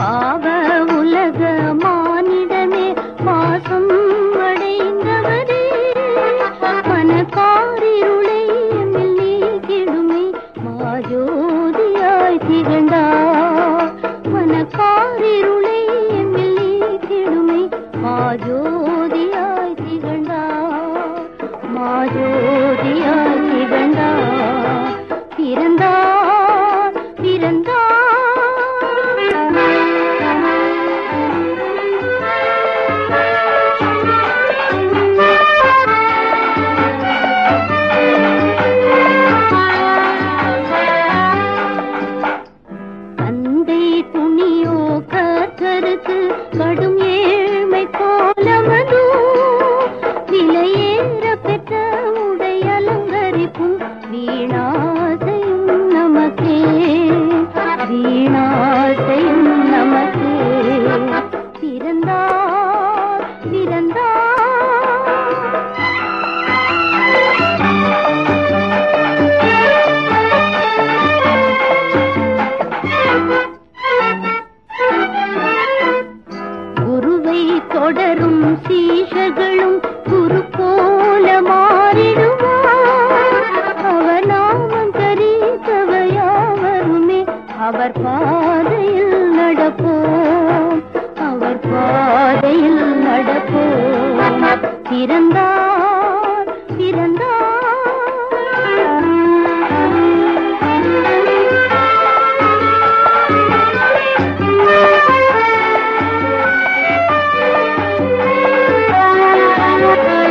பாவ உலக மானிடமே மாசம் அடைந்தவரே. மனக்காரிருளை நீக்கிடுமே மாஜோதியாய் திகழ்ந்தார் மனக்காரிருளை நீக்கிடுமே மாஜோதியாய் தொடரும் சீஷர்களும் குரு போல மாறிடுவார். அவர் நாமம் தரித்தவையாவருமே அவர் பாதையில் நடப்போம். அவர் பாதையில் நடப்போம். பிறந்தார்